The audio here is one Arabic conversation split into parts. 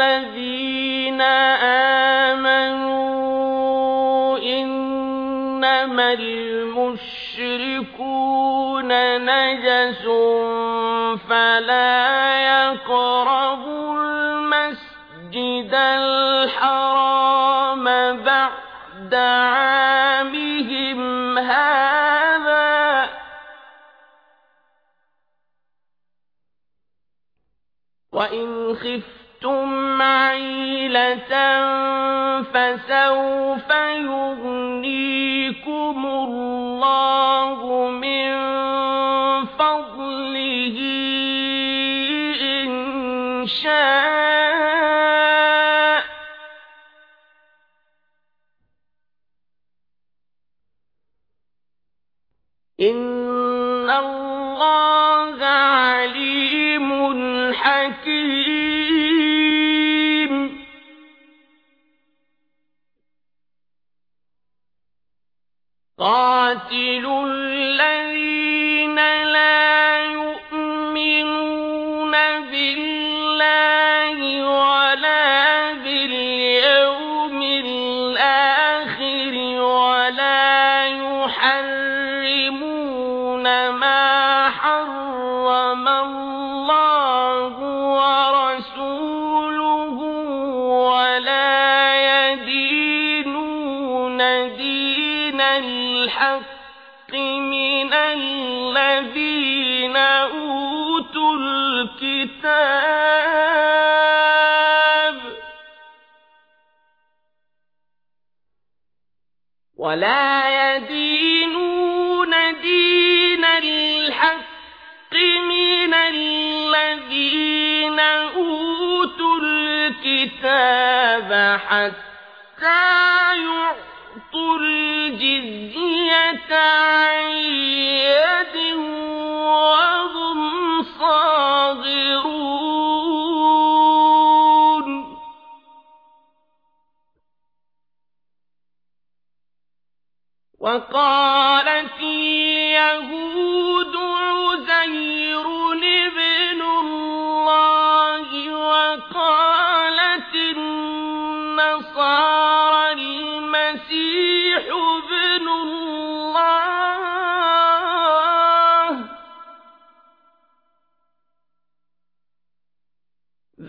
الذين آمنوا إنما المشركون نجس فلا يقربوا المسجد الحرام بعد عامهم هذا. وإن خفتم عيلة فسوف يغنيكم الله من فضله إن شاء إن قاتلوا الذين لا يؤمنون بالله ولا باليوم الآخر ولا يحرمون ما الحق من الذين أوتوا الكتاب. ولا يدينون دين الحق من الذين أوتوا الكتاب حتى يعطوا الجزية عن يد وهم صاغرون وقالت المسيح ابن الله.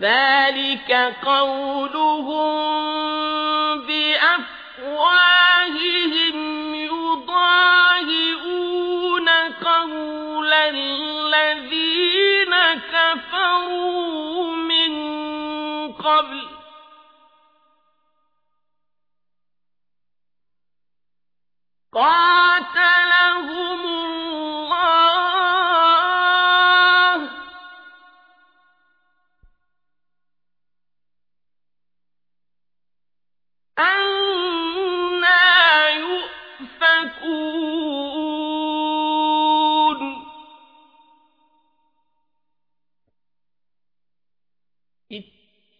ذلك قولهم بأفواههم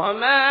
وما